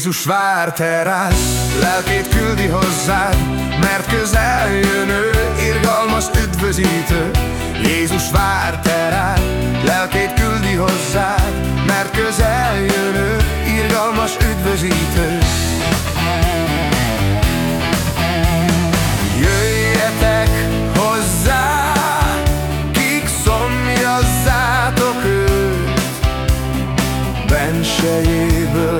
Jézus vár te rád, lelkét küldi hozzád, mert közel jön ő, irgalmas üdvözítő. Jézus vár te rád, lelkét küldi hozzád, mert közel jön ő, irgalmas üdvözítő. Jöjjetek hozzá, kik szomjazzátok őt, bensejéből.